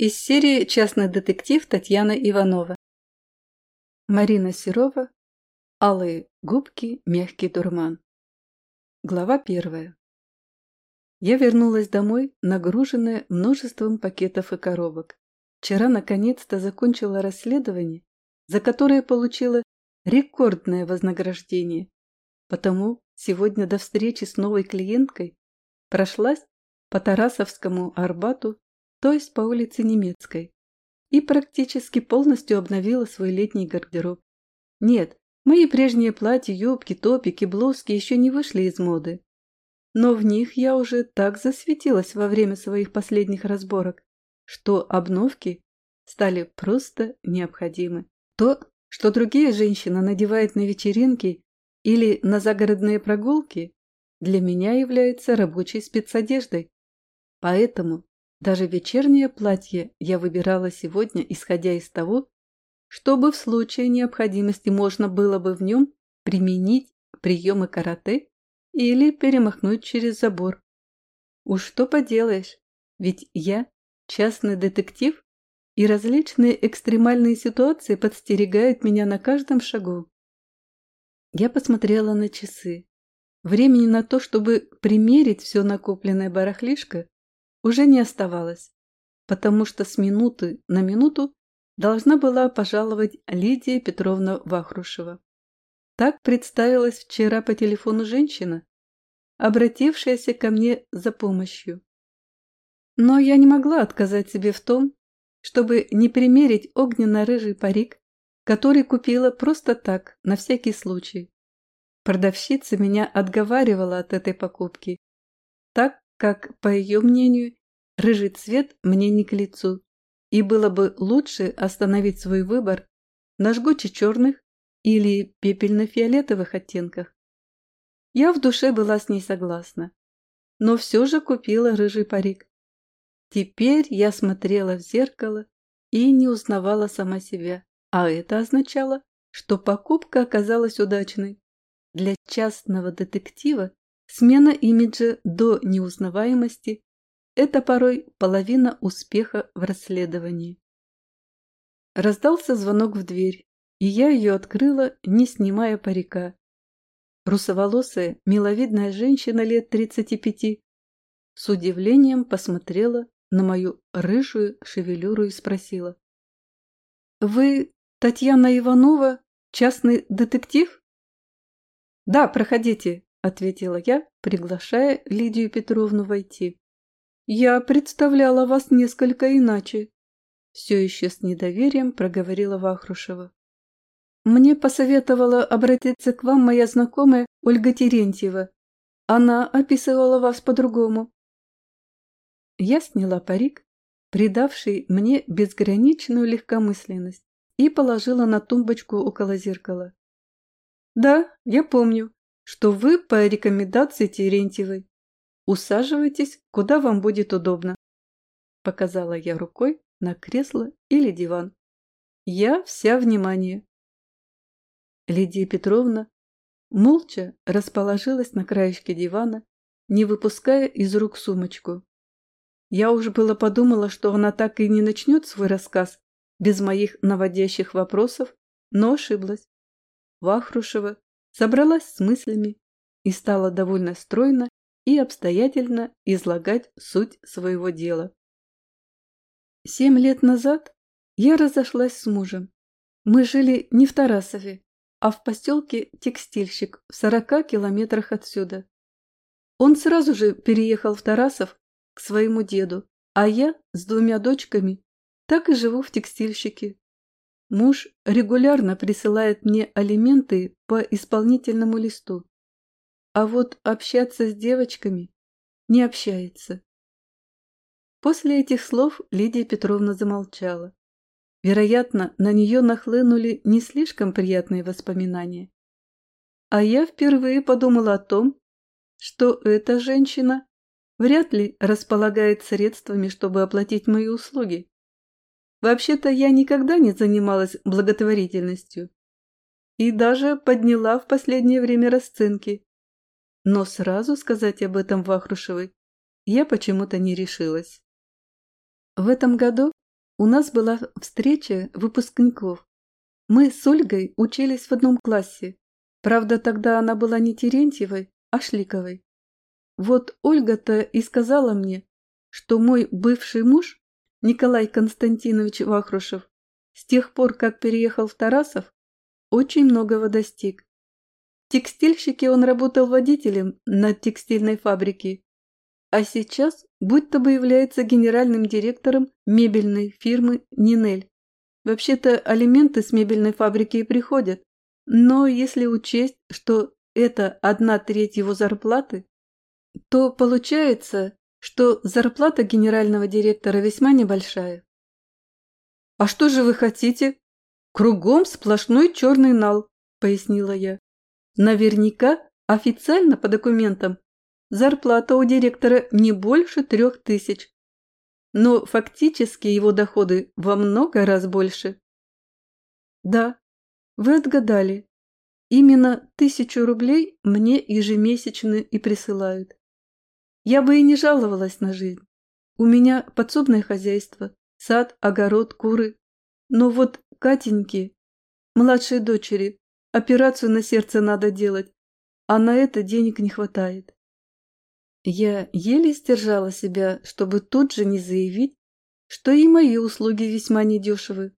Из серии «Частный детектив» Татьяна Иванова. Марина Серова. Алые губки, мягкий дурман. Глава первая. Я вернулась домой, нагруженная множеством пакетов и коробок. Вчера наконец-то закончила расследование, за которое получила рекордное вознаграждение. Потому сегодня до встречи с новой клиенткой прошлась по Тарасовскому Арбату то есть по улице Немецкой, и практически полностью обновила свой летний гардероб. Нет, мои прежние платья, юбки, топики, блузки еще не вышли из моды. Но в них я уже так засветилась во время своих последних разборок, что обновки стали просто необходимы. То, что другие женщины надевают на вечеринки или на загородные прогулки, для меня является рабочей спецодеждой. Поэтому даже вечернее платье я выбирала сегодня, исходя из того, чтобы в случае необходимости можно было бы в нем применить приемы карате или перемахнуть через забор. Уж что поделаешь, ведь я частный детектив, и различные экстремальные ситуации подстерегают меня на каждом шагу. Я посмотрела на часы. Времени на то, чтобы примерить все накопленное барахлишко, уже не оставалось, потому что с минуты на минуту должна была пожаловать Лидия Петровна Вахрушева. Так представилась вчера по телефону женщина, обратившаяся ко мне за помощью. Но я не могла отказать себе в том, чтобы не примерить огненно-рыжий парик, который купила просто так, на всякий случай. Продавщица меня отговаривала от этой покупки, как, по ее мнению, рыжий цвет мне не к лицу, и было бы лучше остановить свой выбор на жгуче-черных или пепельно-фиолетовых оттенках. Я в душе была с ней согласна, но все же купила рыжий парик. Теперь я смотрела в зеркало и не узнавала сама себя, а это означало, что покупка оказалась удачной. Для частного детектива Смена имиджа до неузнаваемости – это порой половина успеха в расследовании. Раздался звонок в дверь, и я ее открыла, не снимая парика. Русоволосая, миловидная женщина лет 35 с удивлением посмотрела на мою рыжую шевелюру и спросила. «Вы Татьяна Иванова, частный детектив?» «Да, проходите», – ответила я, приглашая Лидию Петровну войти. «Я представляла вас несколько иначе», – все еще с недоверием проговорила Вахрушева. «Мне посоветовала обратиться к вам моя знакомая Ольга Терентьева. Она описывала вас по-другому». Я сняла парик, придавший мне безграничную легкомысленность, и положила на тумбочку около зеркала. «Да, я помню что вы по рекомендации Терентьевой. Усаживайтесь, куда вам будет удобно. Показала я рукой на кресло или диван. Я вся внимание. Лидия Петровна молча расположилась на краешке дивана, не выпуская из рук сумочку. Я уже было подумала, что она так и не начнет свой рассказ без моих наводящих вопросов, но ошиблась. Вахрушева собралась с мыслями и стала довольно стройно и обстоятельно излагать суть своего дела. Семь лет назад я разошлась с мужем. Мы жили не в Тарасове, а в поселке Текстильщик в сорока километрах отсюда. Он сразу же переехал в Тарасов к своему деду, а я с двумя дочками так и живу в Текстильщике. Муж регулярно присылает мне алименты по исполнительному листу. А вот общаться с девочками не общается. После этих слов Лидия Петровна замолчала. Вероятно, на нее нахлынули не слишком приятные воспоминания. А я впервые подумала о том, что эта женщина вряд ли располагает средствами, чтобы оплатить мои услуги. Вообще-то я никогда не занималась благотворительностью и даже подняла в последнее время расценки. Но сразу сказать об этом Вахрушевой я почему-то не решилась. В этом году У нас была встреча выпускников. Мы с Ольгой учились в одном классе. Правда, тогда она была не Терентьевой, а Шликовой. Вот Ольга-то и сказала мне, что мой бывший муж, Николай Константинович Вахрушев, с тех пор, как переехал в Тарасов, очень многого достиг. В текстильщике он работал водителем на текстильной фабрике, а сейчас будто бы является генеральным директором мебельной фирмы «Нинель». Вообще-то алименты с мебельной фабрики и приходят, но если учесть, что это одна треть его зарплаты, то получается, что зарплата генерального директора весьма небольшая. «А что же вы хотите?» «Кругом сплошной черный нал», – пояснила я. «Наверняка официально по документам зарплата у директора не больше трех тысяч, но фактически его доходы во много раз больше». «Да, вы отгадали. Именно тысячу рублей мне ежемесячно и присылают. Я бы и не жаловалась на жизнь. У меня подсобное хозяйство, сад, огород, куры. Но вот Катеньке, младшей дочери, операцию на сердце надо делать, а на это денег не хватает. Я еле сдержала себя, чтобы тут же не заявить, что и мои услуги весьма недешевы.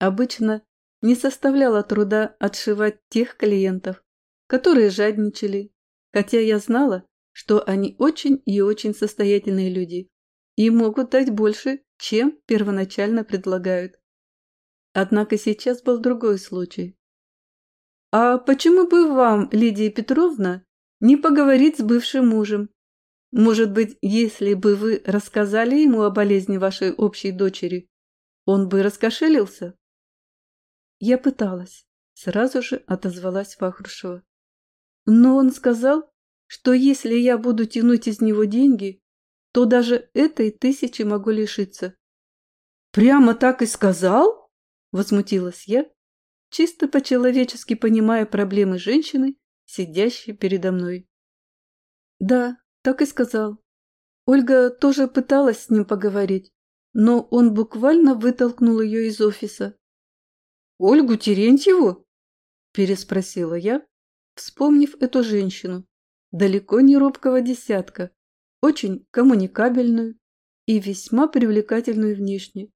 Обычно не составляло труда отшивать тех клиентов, которые жадничали, хотя я знала, что они очень и очень состоятельные люди и могут дать больше, чем первоначально предлагают. Однако сейчас был другой случай. «А почему бы вам, Лидия Петровна, не поговорить с бывшим мужем? Может быть, если бы вы рассказали ему о болезни вашей общей дочери, он бы раскошелился?» Я пыталась, сразу же отозвалась Вахрушева. Но он сказал, что если я буду тянуть из него деньги, то даже этой тысячи могу лишиться. «Прямо так и сказал?» – возмутилась я, чисто по-человечески понимая проблемы женщины, сидящей передо мной. «Да, так и сказал. Ольга тоже пыталась с ним поговорить, но он буквально вытолкнул ее из офиса. Ольгу Терентьеву?» – переспросила я, вспомнив эту женщину, далеко не робкого десятка, очень коммуникабельную и весьма привлекательную внешне,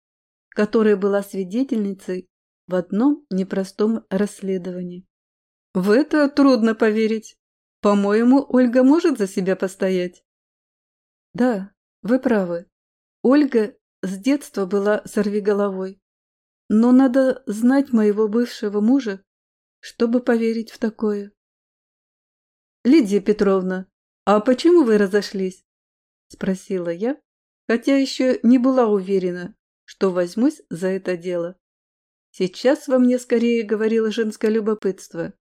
которая была свидетельницей в одном непростом расследовании. В это трудно поверить. По-моему, Ольга может за себя постоять. Да, вы правы. Ольга с детства была сорвиголовой. Но надо знать моего бывшего мужа, чтобы поверить в такое. «Лидия Петровна, а почему вы разошлись?» – спросила я, хотя еще не была уверена, что возьмусь за это дело. Сейчас во мне скорее говорило женское любопытство.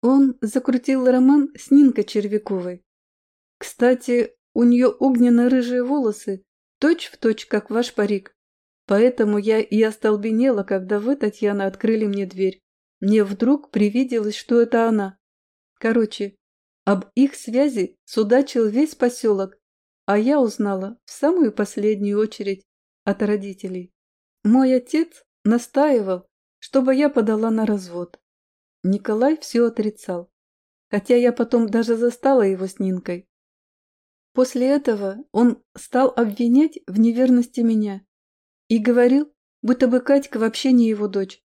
Он закрутил роман с Нинкой Червяковой. Кстати, у нее огненно-рыжие волосы, точь-в-точь, точь, как ваш парик. Поэтому я и остолбенела, когда вы, Татьяна, открыли мне дверь. Мне вдруг привиделось, что это она. Короче, об их связи судачил весь поселок, а я узнала в самую последнюю очередь от родителей. Мой отец настаивал, чтобы я подала на развод. Николай все отрицал, хотя я потом даже застала его с Нинкой. После этого он стал обвинять в неверности меня и говорил, будто бы Катька вообще не его дочь.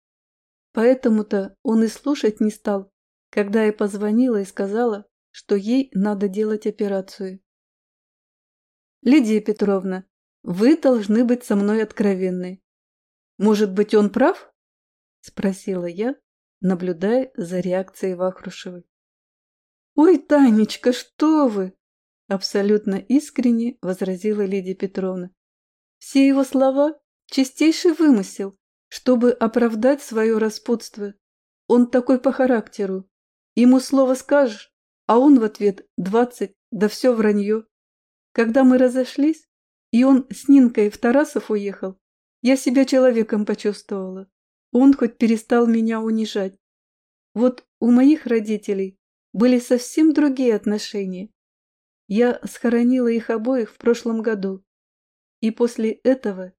Поэтому-то он и слушать не стал, когда я позвонила и сказала, что ей надо делать операцию. «Лидия Петровна, вы должны быть со мной откровенны. Может быть, он прав?» – спросила я, наблюдая за реакцией Вахрушевой. «Ой, Танечка, что вы!» – абсолютно искренне возразила Лидия Петровна. Все его слова Чистейший вымысел, чтобы оправдать свое распутство. Он такой по характеру. Ему слово скажешь, а он в ответ двадцать, да все вранье. Когда мы разошлись, и он с Нинкой в Тарасов уехал, я себя человеком почувствовала. Он хоть перестал меня унижать. Вот у моих родителей были совсем другие отношения. Я схоронила их обоих в прошлом году. И после этого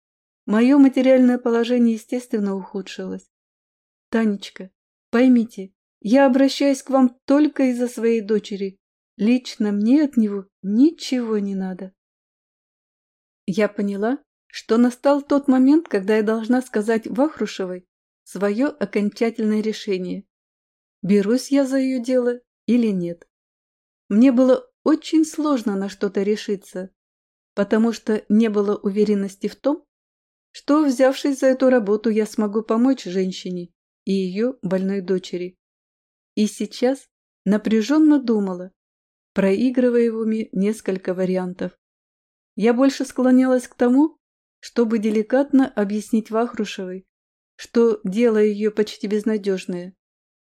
Мое материальное положение, естественно, ухудшилось. Танечка, поймите, я обращаюсь к вам только из-за своей дочери. Лично мне от него ничего не надо. Я поняла, что настал тот момент, когда я должна сказать Вахрушевой свое окончательное решение. Берусь я за ее дело или нет. Мне было очень сложно на что-то решиться, потому что не было уверенности в том, что, взявшись за эту работу, я смогу помочь женщине и ее больной дочери. И сейчас напряженно думала, проигрывая в уме несколько вариантов. Я больше склонялась к тому, чтобы деликатно объяснить Вахрушевой, что дело ее почти безнадежное,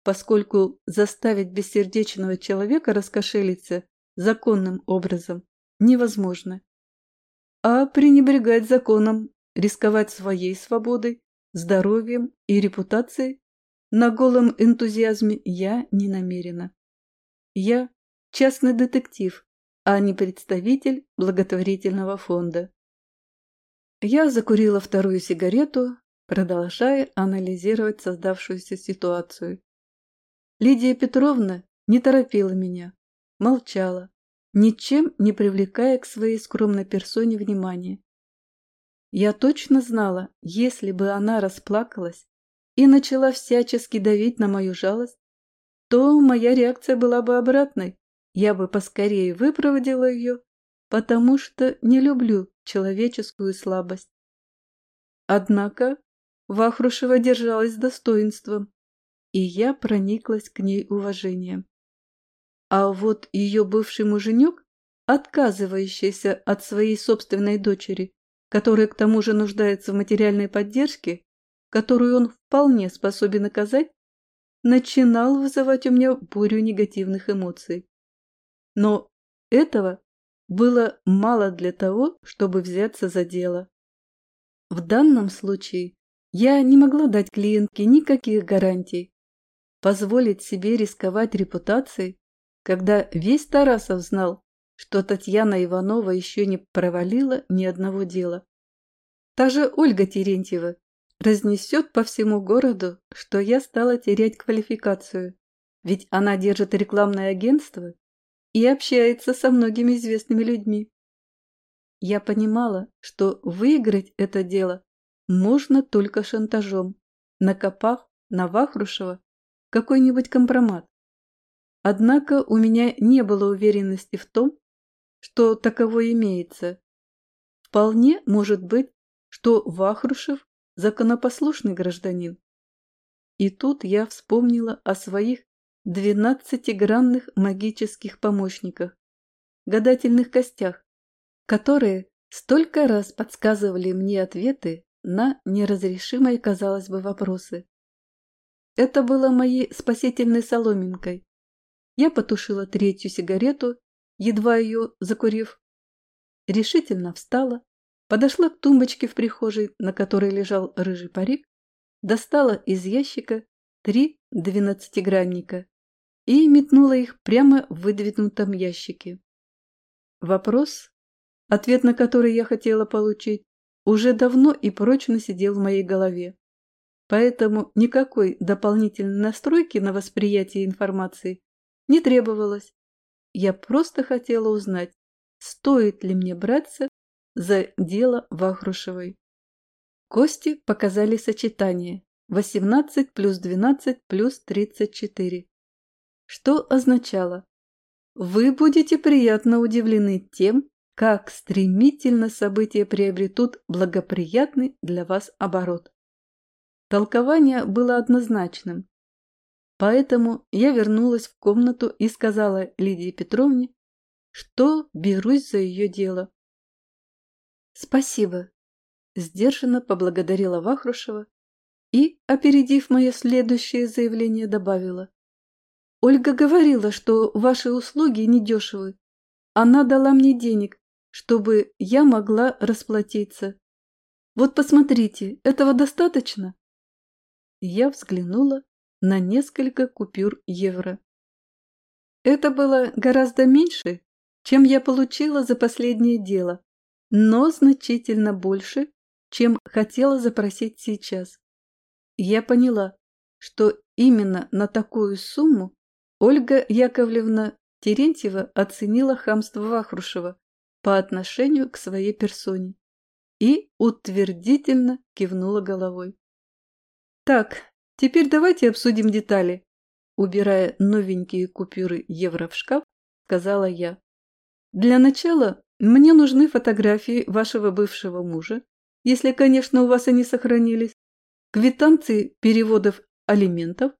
поскольку заставить бессердечного человека раскошелиться законным образом невозможно. А пренебрегать законом, рисковать своей свободой, здоровьем и репутацией на голом энтузиазме я не намерена. Я частный детектив, а не представитель благотворительного фонда. Я закурила вторую сигарету, продолжая анализировать создавшуюся ситуацию. Лидия Петровна не торопила меня, молчала, ничем не привлекая к своей скромной персоне внимания. Я точно знала, если бы она расплакалась и начала всячески давить на мою жалость, то моя реакция была бы обратной. Я бы поскорее выпроводила ее, потому что не люблю человеческую слабость. Однако Вахрушева держалась с достоинством, и я прониклась к ней уважением. А вот ее бывший муженек, отказывающийся от своей собственной дочери, которая к тому же нуждается в материальной поддержке, которую он вполне способен оказать, начинал вызывать у меня бурю негативных эмоций. Но этого было мало для того, чтобы взяться за дело. В данном случае я не могла дать клиентке никаких гарантий, позволить себе рисковать репутацией, когда весь Тарасов знал, что Татьяна Иванова еще не провалила ни одного дела. Та же Ольга Терентьева разнесет по всему городу, что я стала терять квалификацию, ведь она держит рекламное агентство и общается со многими известными людьми. Я понимала, что выиграть это дело можно только шантажом, накопав на Вахрушева какой-нибудь компромат. Однако у меня не было уверенности в том, что таково имеется. Вполне может быть, что Вахрушев – законопослушный гражданин. И тут я вспомнила о своих двенадцатигранных магических помощниках, гадательных костях, которые столько раз подсказывали мне ответы на неразрешимые, казалось бы, вопросы. Это было моей спасительной соломинкой. Я потушила третью сигарету, едва ее закурив, решительно встала, подошла к тумбочке в прихожей, на которой лежал рыжий парик, достала из ящика три двенадцатигранника и метнула их прямо в выдвинутом ящике. Вопрос, ответ на который я хотела получить, уже давно и прочно сидел в моей голове. Поэтому никакой дополнительной настройки на восприятие информации не требовалось. Я просто хотела узнать, стоит ли мне браться за дело Вахрушевой. Кости показали сочетание 18 плюс 12 плюс 34. Что означало? Вы будете приятно удивлены тем, как стремительно события приобретут благоприятный для вас оборот. Толкование было однозначным. Поэтому я вернулась в комнату и сказала Лидии Петровне, что берусь за ее дело. «Спасибо», – сдержанно поблагодарила Вахрушева и, опередив мое следующее заявление, добавила. «Ольга говорила, что ваши услуги недешевы. Она дала мне денег, чтобы я могла расплатиться. Вот посмотрите, этого достаточно?» Я взглянула на несколько купюр евро. Это было гораздо меньше, чем я получила за последнее дело, но значительно больше, чем хотела запросить сейчас. Я поняла, что именно на такую сумму Ольга Яковлевна Терентьева оценила хамство Вахрушева по отношению к своей персоне и утвердительно кивнула головой. «Так, теперь давайте обсудим детали», убирая новенькие купюры евро в шкаф, сказала я. «Для начала мне нужны фотографии вашего бывшего мужа, если, конечно, у вас они сохранились, квитанции переводов алиментов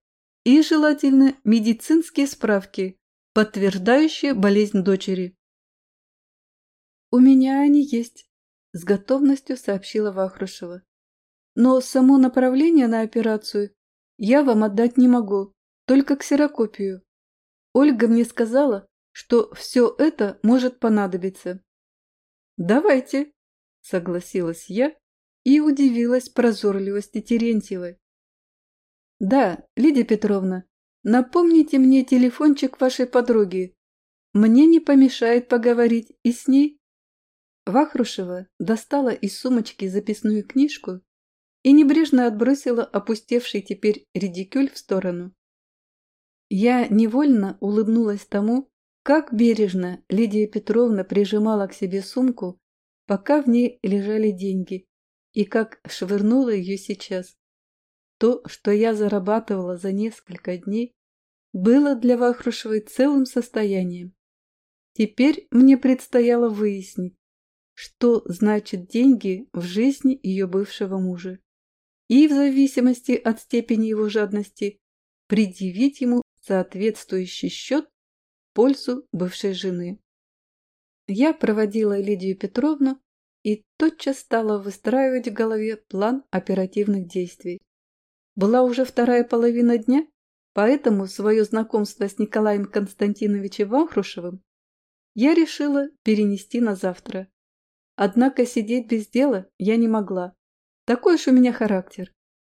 и, желательно, медицинские справки, подтверждающие болезнь дочери. «У меня они есть», – с готовностью сообщила Вахрушева. «Но само направление на операцию я вам отдать не могу, только ксерокопию. Ольга мне сказала, что все это может понадобиться. «Давайте», – согласилась я и удивилась прозорливости Терентьевой. «Да, Лидия Петровна, напомните мне телефончик вашей подруги. Мне не помешает поговорить и с ней». Вахрушева достала из сумочки записную книжку и небрежно отбросила опустевший теперь редикюль в сторону. Я невольно улыбнулась тому, как бережно Лидия Петровна прижимала к себе сумку, пока в ней лежали деньги, и как швырнула ее сейчас. То, что я зарабатывала за несколько дней, было для Вахрушевой целым состоянием. Теперь мне предстояло выяснить, что значит деньги в жизни ее бывшего мужа, и в зависимости от степени его жадности предъявить ему соответствующий счет пользу бывшей жены. Я проводила Лидию Петровну и тотчас стала выстраивать в голове план оперативных действий. Была уже вторая половина дня, поэтому свое знакомство с Николаем Константиновичем Вахрушевым я решила перенести на завтра. Однако сидеть без дела я не могла. Такой уж у меня характер.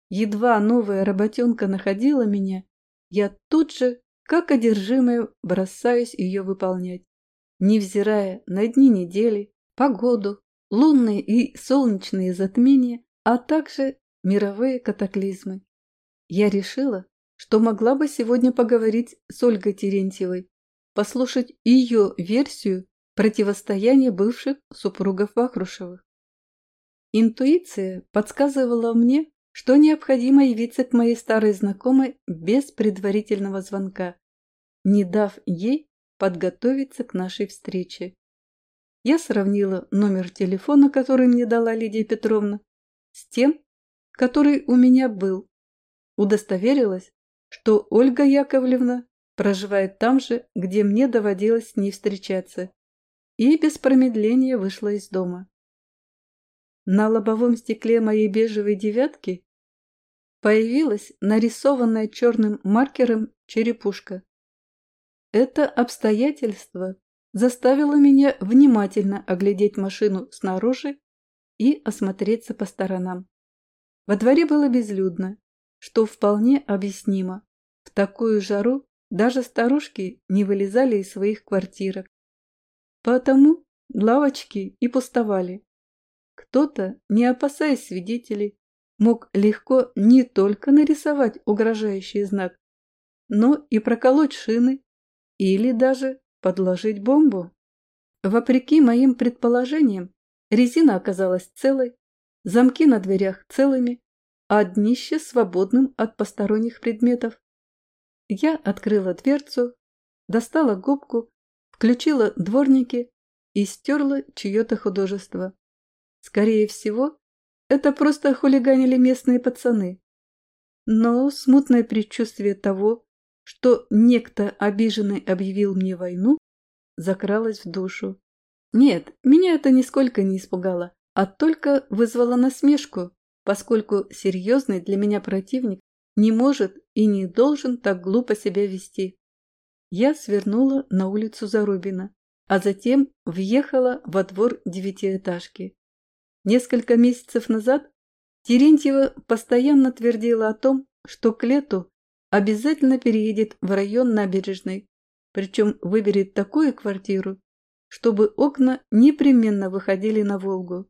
Едва новая работенка находила меня, я тут же как одержимая бросаюсь ее выполнять, невзирая на дни недели, погоду, лунные и солнечные затмения, а также мировые катаклизмы. Я решила, что могла бы сегодня поговорить с Ольгой Терентьевой, послушать ее версию противостояния бывших супругов Вахрушевых. Интуиция подсказывала мне, что необходимо явиться к моей старой знакомой без предварительного звонка, не дав ей подготовиться к нашей встрече. Я сравнила номер телефона, который мне дала Лидия Петровна, с тем, который у меня был. Удостоверилась, что Ольга Яковлевна проживает там же, где мне доводилось с ней встречаться, и без промедления вышла из дома. На лобовом стекле моей бежевой девятки появилась нарисованная черным маркером черепушка. Это обстоятельство заставило меня внимательно оглядеть машину снаружи и осмотреться по сторонам. Во дворе было безлюдно, что вполне объяснимо. В такую жару даже старушки не вылезали из своих квартирок. Потому лавочки и пустовали. Кто-то, не опасаясь свидетелей, мог легко не только нарисовать угрожающий знак, но и проколоть шины или даже подложить бомбу. Вопреки моим предположениям, резина оказалась целой, замки на дверях целыми, а днище свободным от посторонних предметов. Я открыла дверцу, достала губку, включила дворники и стерла чье-то художество. Скорее всего, это просто хулиганили местные пацаны. Но смутное предчувствие того, что некто обиженный объявил мне войну, закралась в душу. Нет, меня это нисколько не испугало, а только вызвало насмешку, поскольку серьезный для меня противник не может и не должен так глупо себя вести. Я свернула на улицу Зарубина, а затем въехала во двор девятиэтажки. Несколько месяцев назад Терентьева постоянно твердила о том, что к лету обязательно переедет в район набережной, причем выберет такую квартиру, чтобы окна непременно выходили на Волгу.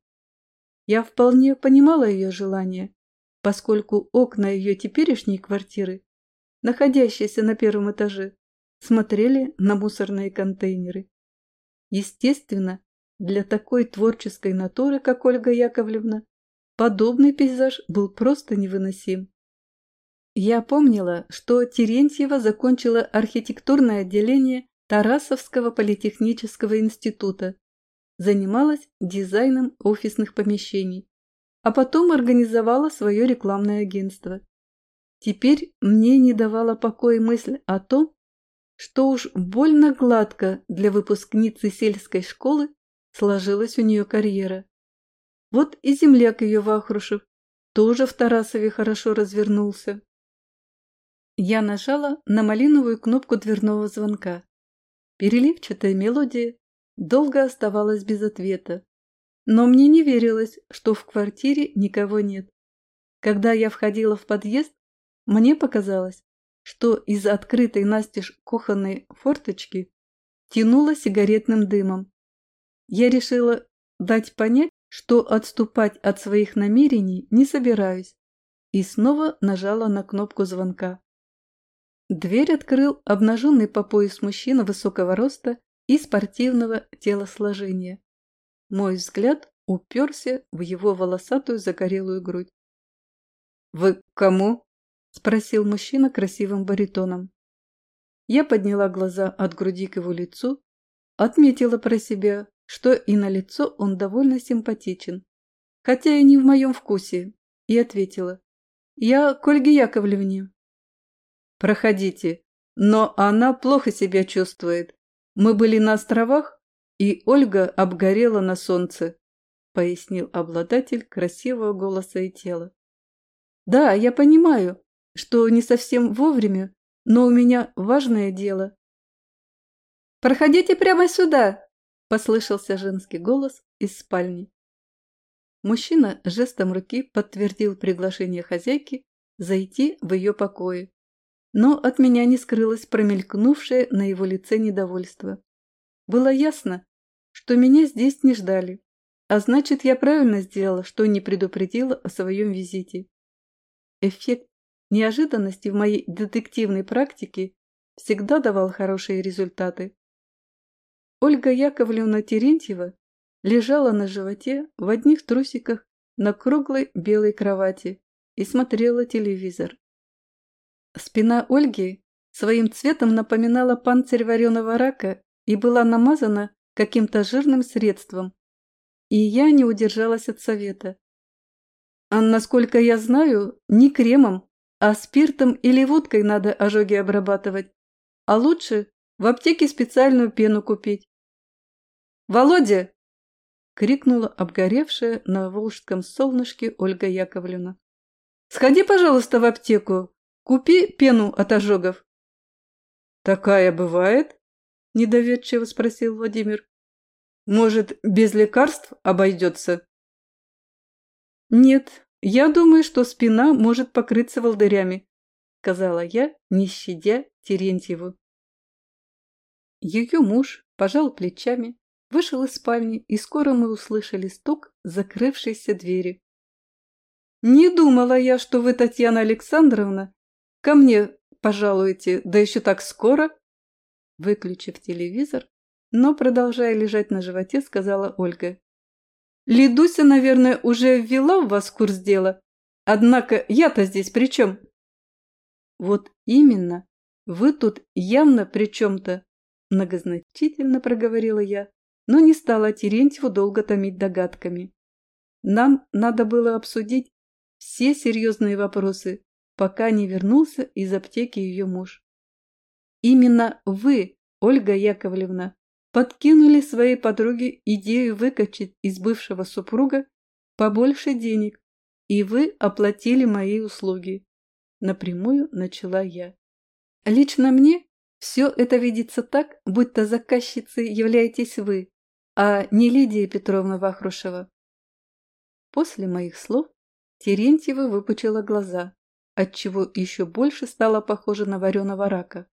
Я вполне понимала ее желание, поскольку окна ее теперешней квартиры, находящиеся на первом этаже, смотрели на мусорные контейнеры. Естественно, для такой творческой натуры, как Ольга Яковлевна, подобный пейзаж был просто невыносим. Я помнила, что Терентьева закончила архитектурное отделение Тарасовского политехнического института, занималась дизайном офисных помещений, а потом организовала свое рекламное агентство. Теперь мне не давала покоя мысль о том, что уж больно гладко для выпускницы сельской школы сложилась у нее карьера. Вот и земляк ее Вахрушев тоже в Тарасове хорошо развернулся. Я нажала на малиновую кнопку дверного звонка. Переливчатая мелодия долго оставалась без ответа. Но мне не верилось, что в квартире никого нет. Когда я входила в подъезд, мне показалось, что из открытой настежь кухонной форточки тянуло сигаретным дымом. Я решила дать понять, что отступать от своих намерений не собираюсь, и снова нажала на кнопку звонка. Дверь открыл обнаженный по пояс мужчина высокого роста и спортивного телосложения. Мой взгляд уперся в его волосатую загорелую грудь. «Вы кому?» – спросил мужчина красивым баритоном. Я подняла глаза от груди к его лицу, отметила про себя, что и на лицо он довольно симпатичен, хотя и не в моем вкусе, и ответила. «Я к Ольге Яковлевне». «Проходите, но она плохо себя чувствует. Мы были на островах, и Ольга обгорела на солнце», пояснил обладатель красивого голоса и тела. «Да, я понимаю, что не совсем вовремя, но у меня важное дело». «Проходите прямо сюда!» – послышался женский голос из спальни. Мужчина жестом руки подтвердил приглашение хозяйки зайти в ее покои но от меня не скрылось промелькнувшее на его лице недовольство. Было ясно, что меня здесь не ждали, а значит, я правильно сделала, что не предупредила о своем визите. Эффект неожиданности в моей детективной практике всегда давал хорошие результаты. Ольга Яковлевна Терентьева лежала на животе в одних трусиках на круглой белой кровати и смотрела телевизор. Спина Ольги своим цветом напоминала панцирь вареного рака и была намазана каким-то жирным средством. И я не удержалась от совета. А насколько я знаю, не кремом, а спиртом или водкой надо ожоги обрабатывать. А лучше в аптеке специальную пену купить. «Володя!» — крикнула обгоревшая на волжском солнышке Ольга Яковлевна. «Сходи, пожалуйста, в аптеку, Купи пену от ожогов. Такая бывает? Недоверчиво спросил Владимир. Может, без лекарств обойдется? Нет, я думаю, что спина может покрыться волдырями, сказала я, не щадя Терентьеву. Ее муж пожал плечами, вышел из спальни, и скоро мы услышали стук закрывшейся двери. «Не думала я, что вы, Татьяна Александровна, Ко мне пожалуйте, да еще так скоро!» Выключив телевизор, но продолжая лежать на животе, сказала Ольга. «Лидуся, наверное, уже ввела в вас курс дела. Однако я-то здесь при чем?» «Вот именно. Вы тут явно при чем-то», многозначительно проговорила я, но не стала Терентьеву долго томить догадками. Нам надо было обсудить все серьезные вопросы, пока не вернулся из аптеки ее муж. Именно вы, Ольга Яковлевна, подкинули своей подруге идею выкачать из бывшего супруга побольше денег, и вы оплатили мои услуги. Напрямую начала я. Лично мне все это видится так, будто заказчицей являетесь вы, а не Лидия Петровна Вахрушева. После моих слов Терентьева выпучила глаза отчего еще больше стала похожа на вареного рака.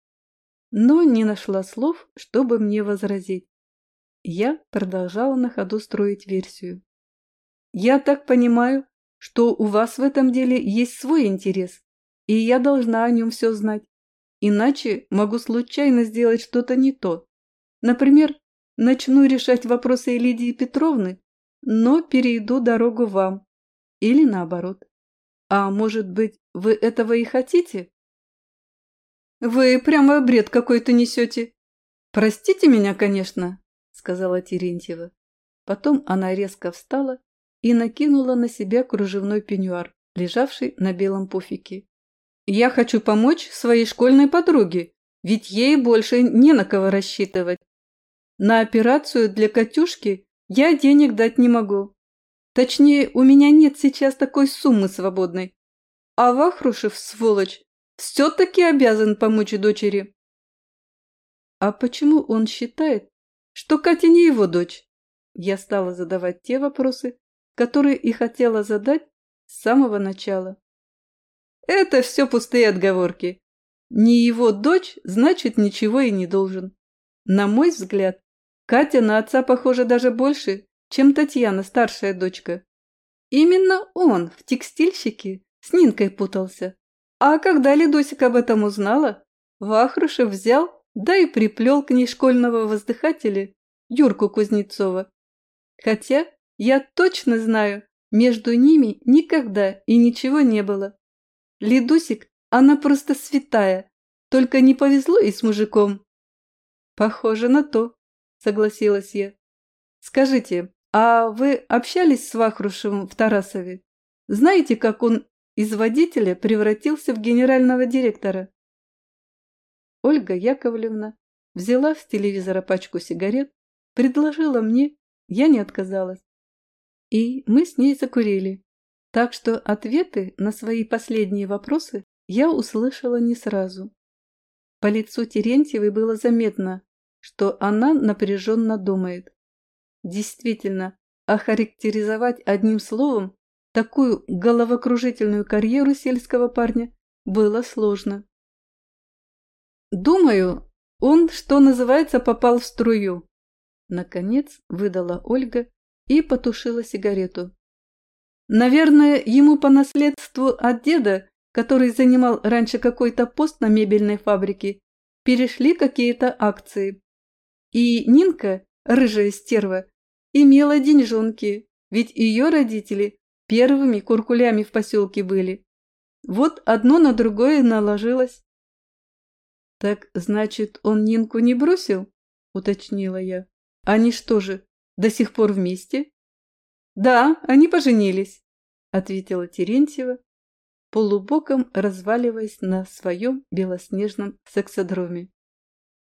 Но не нашла слов, чтобы мне возразить. Я продолжала на ходу строить версию. Я так понимаю, что у вас в этом деле есть свой интерес, и я должна о нем все знать. Иначе могу случайно сделать что-то не то. Например, начну решать вопросы Лидии Петровны, но перейду дорогу вам. Или наоборот. А может быть, вы этого и хотите? Вы прямо бред какой-то несете. Простите меня, конечно, сказала Терентьева. Потом она резко встала и накинула на себя кружевной пеньюар, лежавший на белом пуфике. «Я хочу помочь своей школьной подруге, ведь ей больше не на кого рассчитывать. На операцию для Катюшки я денег дать не могу. Точнее, у меня нет сейчас такой суммы свободной. А Вахрушев, сволочь, все-таки обязан помочь дочери. А почему он считает, что Катя не его дочь? Я стала задавать те вопросы, которые и хотела задать с самого начала. Это все пустые отговорки. Не его дочь, значит, ничего и не должен. На мой взгляд, Катя на отца похожа даже больше, чем Татьяна, старшая дочка. Именно он в текстильщике с Нинкой путался. А когда Ледосик об этом узнала, Вахрушев взял, да и приплел к ней школьного воздыхателя Юрку Кузнецова. Хотя я точно знаю, между ними никогда и ничего не было. Ледусик, она просто святая, только не повезло и с мужиком. Похоже на то, согласилась я. Скажите, а вы общались с Вахрушевым в Тарасове? Знаете, как он из водителя превратился в генерального директора? Ольга Яковлевна взяла с телевизора пачку сигарет, предложила мне, я не отказалась. И мы с ней закурили. Так что ответы на свои последние вопросы я услышала не сразу. По лицу Терентьевой было заметно, что она напряженно думает. Действительно, охарактеризовать одним словом такую головокружительную карьеру сельского парня было сложно. «Думаю, он, что называется, попал в струю», — наконец выдала Ольга и потушила сигарету. «Наверное, ему по наследству от деда, который занимал раньше какой-то пост на мебельной фабрике, перешли какие-то акции. И Нинка, рыжая стерва, имела деньжонки, ведь ее родители первыми куркулями в поселке были. Вот одно на другое наложилось. «Так, значит, он Нинку не бросил?» – уточнила я. «Они что же, до сих пор вместе?» «Да, они поженились», – ответила Терентьева, полубоком разваливаясь на своем белоснежном сексодроме.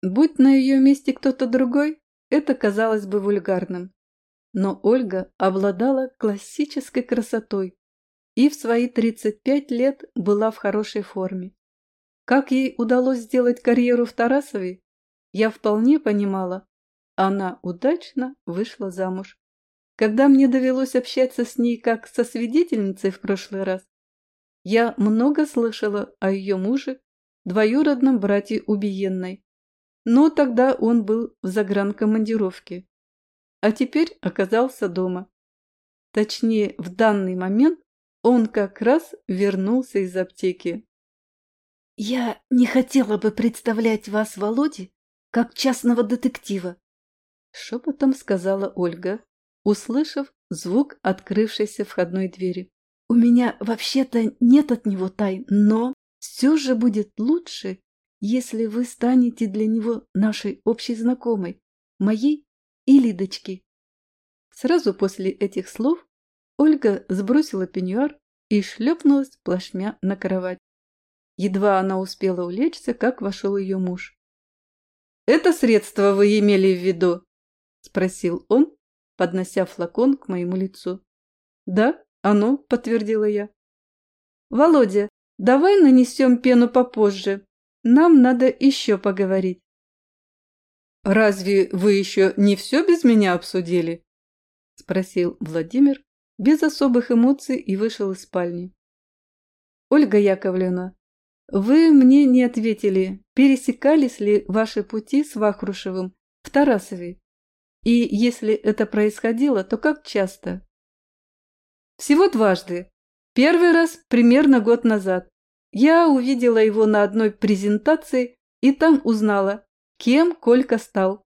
Будь на ее месте кто-то другой, это казалось бы вульгарным. Но Ольга обладала классической красотой и в свои 35 лет была в хорошей форме. Как ей удалось сделать карьеру в Тарасове, я вполне понимала. Она удачно вышла замуж. Когда мне довелось общаться с ней как со свидетельницей в прошлый раз, я много слышала о ее муже, двоюродном брате убиенной. Но тогда он был в загранкомандировке а теперь оказался дома. Точнее, в данный момент он как раз вернулся из аптеки. «Я не хотела бы представлять вас, Володе, как частного детектива», шепотом сказала Ольга, услышав звук открывшейся входной двери. «У меня вообще-то нет от него тайн, но все же будет лучше, если вы станете для него нашей общей знакомой, моей и Лидочки. Сразу после этих слов Ольга сбросила пеньюар и шлепнулась плашмя на кровать. Едва она успела улечься, как вошел ее муж. «Это средство вы имели в виду?» – спросил он, поднося флакон к моему лицу. «Да, оно», – подтвердила я. «Володя, давай нанесем пену попозже. Нам надо еще поговорить». «Разве вы еще не все без меня обсудили?» – спросил Владимир без особых эмоций и вышел из спальни. «Ольга Яковлевна, вы мне не ответили, пересекались ли ваши пути с Вахрушевым в Тарасове? И если это происходило, то как часто?» Всего дважды. Первый раз примерно год назад. Я увидела его на одной презентации и там узнала, кем Колька стал.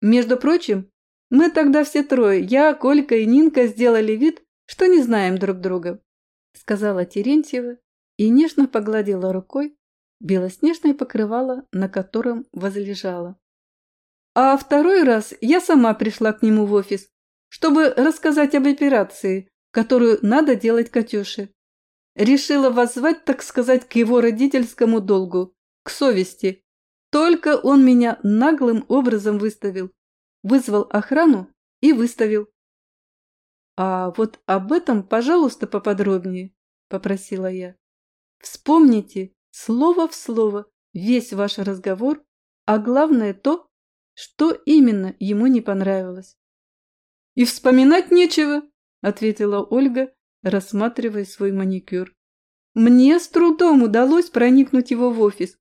Между прочим, мы тогда все трое, я, Колька и Нинка, сделали вид, что не знаем друг друга, сказала Терентьева и нежно погладила рукой белоснежное покрывало, на котором возлежала. А второй раз я сама пришла к нему в офис, чтобы рассказать об операции, которую надо делать Катюше. Решила воззвать, так сказать, к его родительскому долгу, к совести. Только он меня наглым образом выставил. Вызвал охрану и выставил. «А вот об этом, пожалуйста, поподробнее», – попросила я. «Вспомните слово в слово весь ваш разговор, а главное то, что именно ему не понравилось». «И вспоминать нечего», – ответила Ольга, рассматривая свой маникюр. «Мне с трудом удалось проникнуть его в офис.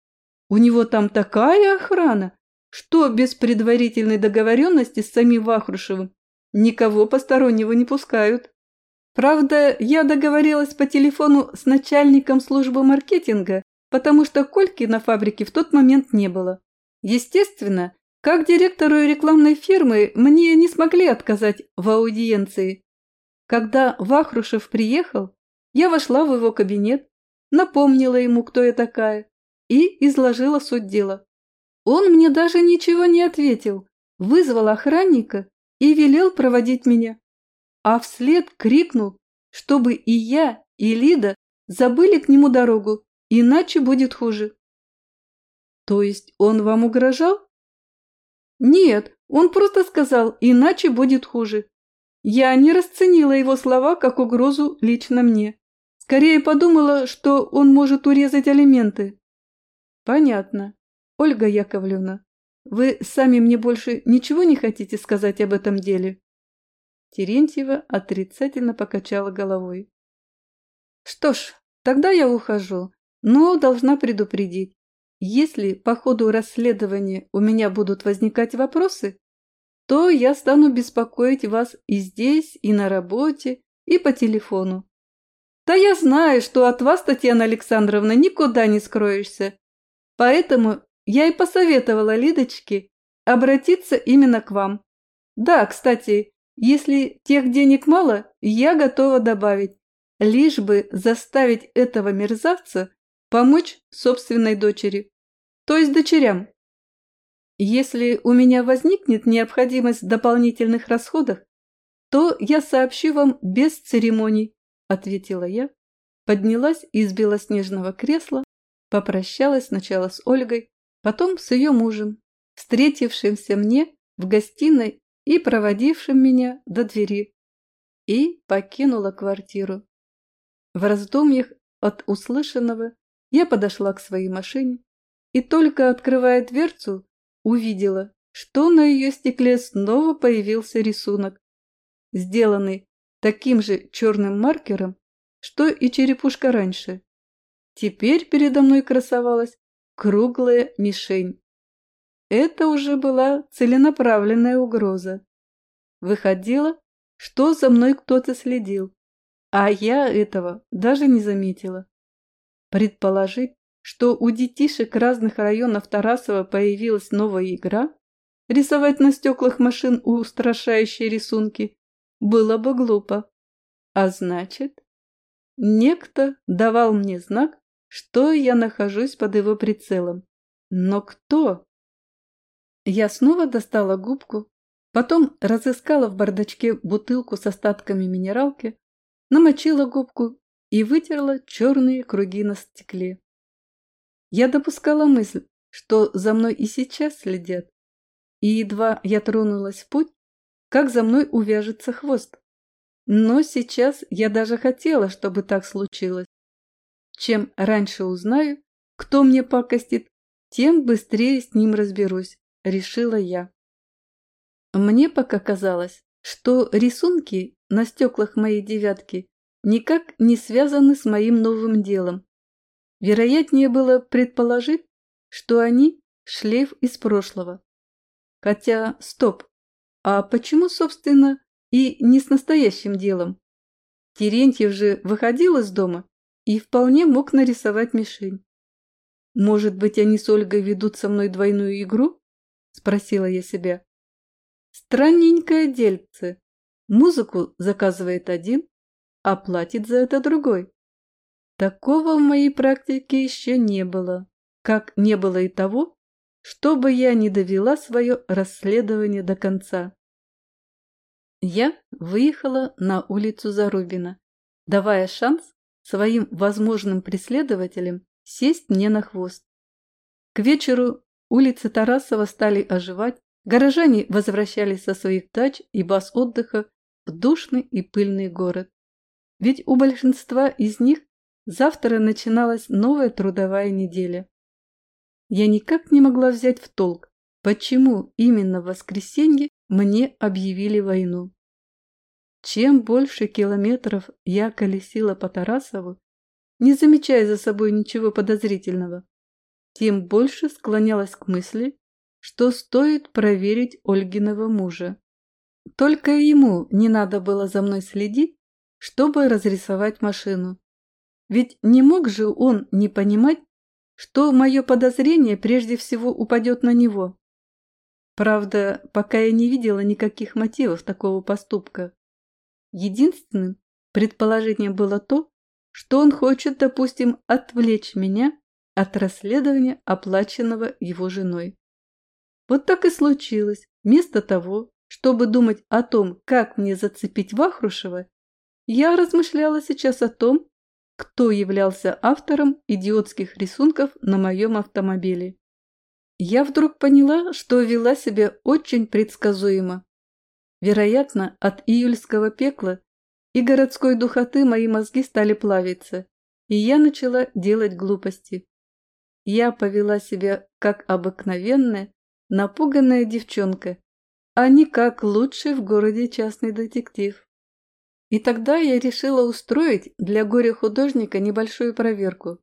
У него там такая охрана, что без предварительной договоренности с самим Вахрушевым никого постороннего не пускают. Правда, я договорилась по телефону с начальником службы маркетинга, потому что Кольки на фабрике в тот момент не было. Естественно, как директору рекламной фирмы мне не смогли отказать в аудиенции. Когда Вахрушев приехал, я вошла в его кабинет, напомнила ему, кто я такая, и изложила суть дела. Он мне даже ничего не ответил, вызвал охранника и велел проводить меня. А вслед крикнул, чтобы и я, и Лида забыли к нему дорогу, иначе будет хуже. То есть он вам угрожал? Нет, он просто сказал, иначе будет хуже. Я не расценила его слова как угрозу лично мне. Скорее подумала, что он может урезать алименты. Понятно. Ольга Яковлевна, вы сами мне больше ничего не хотите сказать об этом деле? Терентьева отрицательно покачала головой. Что ж, тогда я ухожу, но должна предупредить. Если по ходу расследования у меня будут возникать вопросы, то я стану беспокоить вас и здесь, и на работе, и по телефону. Да я знаю, что от вас, Татьяна Александровна, никуда не скроешься. Поэтому я и посоветовала Лидочке обратиться именно к вам. Да, кстати, если тех денег мало, я готова добавить, лишь бы заставить этого мерзавца помочь собственной дочери, то есть дочерям. Если у меня возникнет необходимость в дополнительных расходах, то я сообщу вам без церемоний, ответила я, поднялась из белоснежного кресла, попрощалась сначала с Ольгой, потом с ее мужем, встретившимся мне в гостиной и проводившим меня до двери, и покинула квартиру. В раздумьях от услышанного я подошла к своей машине и только открывая дверцу, увидела, что на ее стекле снова появился рисунок, сделанный таким же черным маркером, что и черепушка раньше. Теперь передо мной красовалась круглая мишень. Это уже была целенаправленная угроза. Выходило, что за мной кто-то следил, а я этого даже не заметила. Предположить, что у детишек разных районов Тарасова появилась новая игра, рисовать на стеклах машин устрашающие рисунки, было бы глупо. А значит, некто давал мне знак, что я нахожусь под его прицелом. Но кто? Я снова достала губку, потом разыскала в бардачке бутылку с остатками минералки, намочила губку и вытерла черные круги на стекле. Я допускала мысль, что за мной и сейчас следят. И едва я тронулась в путь, как за мной увяжется хвост. Но сейчас я даже хотела, чтобы так случилось. Чем раньше узнаю, кто мне пакостит, тем быстрее с ним разберусь, решила я. Мне пока казалось, что рисунки на стеклах моей девятки никак не связаны с моим новым делом, Вероятнее было предположить, что они – шлейф из прошлого. Хотя, стоп, а почему, собственно, и не с настоящим делом? Терентьев же выходил из дома и вполне мог нарисовать мишень. «Может быть, они с Ольгой ведут со мной двойную игру?» – спросила я себя. «Странненькое дельце. Музыку заказывает один, а платит за это другой. Такого в моей практике еще не было, как не было и того, чтобы я не довела свое расследование до конца. Я выехала на улицу Зарубина, давая шанс своим возможным преследователям сесть мне на хвост. К вечеру улицы Тарасова стали оживать, горожане возвращались со своих дач и баз отдыха в душный и пыльный город. Ведь у большинства из них завтра начиналась новая трудовая неделя. Я никак не могла взять в толк, почему именно в воскресенье мне объявили войну. Чем больше километров я колесила по Тарасову, не замечая за собой ничего подозрительного, тем больше склонялась к мысли, что стоит проверить Ольгиного мужа. Только ему не надо было за мной следить, чтобы разрисовать машину. Ведь не мог же он не понимать, что мое подозрение прежде всего упадет на него. Правда, пока я не видела никаких мотивов такого поступка. Единственным предположением было то, что он хочет, допустим, отвлечь меня от расследования, оплаченного его женой. Вот так и случилось. Вместо того, чтобы думать о том, как мне зацепить Вахрушева, я размышляла сейчас о том, кто являлся автором идиотских рисунков на моем автомобиле. Я вдруг поняла, что вела себя очень предсказуемо. Вероятно, от июльского пекла и городской духоты мои мозги стали плавиться, и я начала делать глупости. Я повела себя как обыкновенная, напуганная девчонка, а не как лучший в городе частный детектив. И тогда я решила устроить для горя-художника небольшую проверку.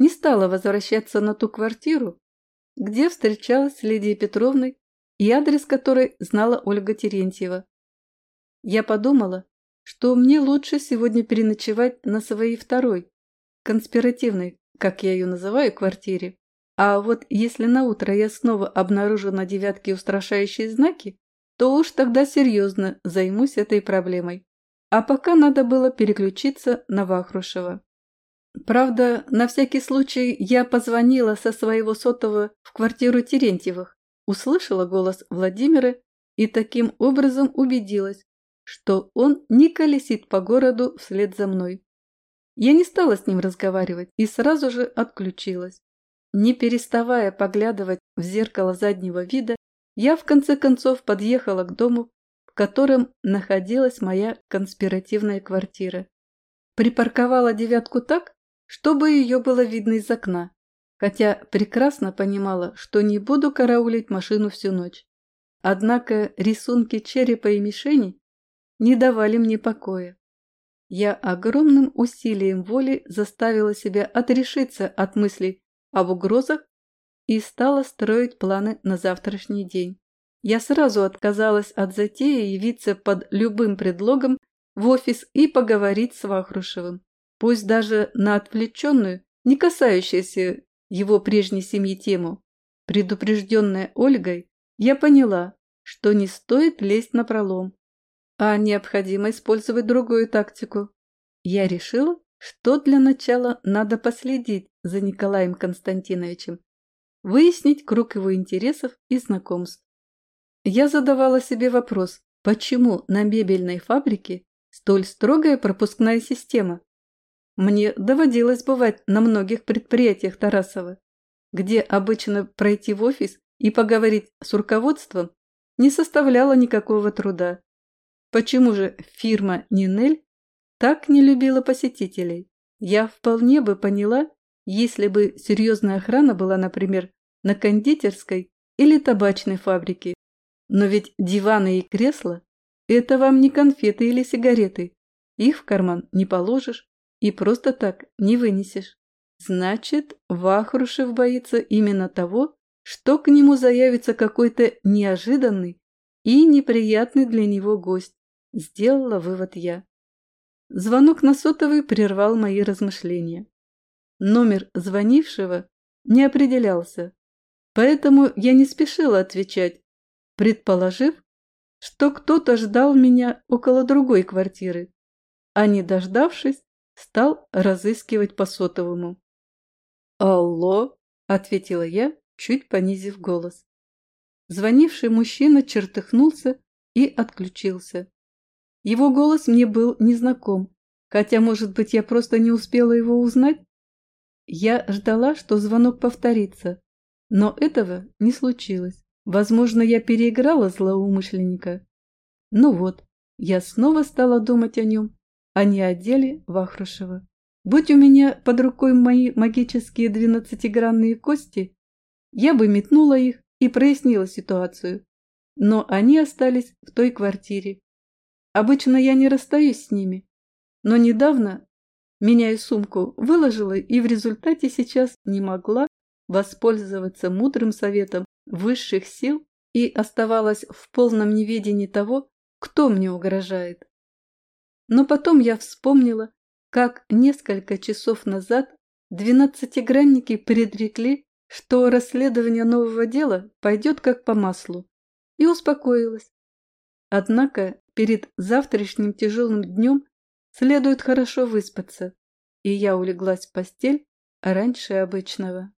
Не стала возвращаться на ту квартиру, где встречалась с Лидией Петровной и адрес которой знала Ольга Терентьева. Я подумала, что мне лучше сегодня переночевать на своей второй, конспиративной, как я ее называю, квартире. А вот если на утро я снова обнаружу на девятке устрашающие знаки, то уж тогда серьезно займусь этой проблемой. А пока надо было переключиться на Вахрушева. Правда, на всякий случай я позвонила со своего сотового в квартиру Терентьевых, услышала голос Владимира и таким образом убедилась, что он не колесит по городу вслед за мной. Я не стала с ним разговаривать и сразу же отключилась. Не переставая поглядывать в зеркало заднего вида, я в конце концов подъехала к дому, котором находилась моя конспиративная квартира. Припарковала девятку так, чтобы ее было видно из окна, хотя прекрасно понимала, что не буду караулить машину всю ночь. Однако рисунки черепа и мишени не давали мне покоя. Я огромным усилием воли заставила себя отрешиться от мыслей об угрозах и стала строить планы на завтрашний день. Я сразу отказалась от затеи явиться под любым предлогом в офис и поговорить с Вахрушевым, пусть даже на отвлеченную, не касающуюся его прежней семьи тему. Предупрежденная Ольгой, я поняла, что не стоит лезть на пролом, а необходимо использовать другую тактику. Я решила, что для начала надо последить за Николаем Константиновичем, выяснить круг его интересов и знакомств. Я задавала себе вопрос, почему на мебельной фабрике столь строгая пропускная система? Мне доводилось бывать на многих предприятиях Тарасова, где обычно пройти в офис и поговорить с руководством не составляло никакого труда. Почему же фирма Нинель так не любила посетителей? Я вполне бы поняла, если бы серьезная охрана была, например, на кондитерской или табачной фабрике. Но ведь диваны и кресла – это вам не конфеты или сигареты. Их в карман не положишь и просто так не вынесешь. Значит, Вахрушев боится именно того, что к нему заявится какой-то неожиданный и неприятный для него гость. Сделала вывод я. Звонок на сотовый прервал мои размышления. Номер звонившего не определялся, поэтому я не спешила отвечать, предположив, что кто-то ждал меня около другой квартиры, а не дождавшись, стал разыскивать по сотовому. «Алло!» – ответила я, чуть понизив голос. Звонивший мужчина чертыхнулся и отключился. Его голос мне был незнаком, хотя, может быть, я просто не успела его узнать. Я ждала, что звонок повторится, но этого не случилось. Возможно, я переиграла злоумышленника. Ну вот, я снова стала думать о нем, а не о деле Вахрушева. Будь у меня под рукой мои магические двенадцатигранные кости, я бы метнула их и прояснила ситуацию. Но они остались в той квартире. Обычно я не расстаюсь с ними, но недавно, меняя сумку, выложила и в результате сейчас не могла воспользоваться мудрым советом высших сил и оставалась в полном неведении того, кто мне угрожает. Но потом я вспомнила, как несколько часов назад двенадцатигранники предрекли, что расследование нового дела пойдет как по маслу, и успокоилась. Однако перед завтрашним тяжелым днем следует хорошо выспаться, и я улеглась в постель раньше обычного.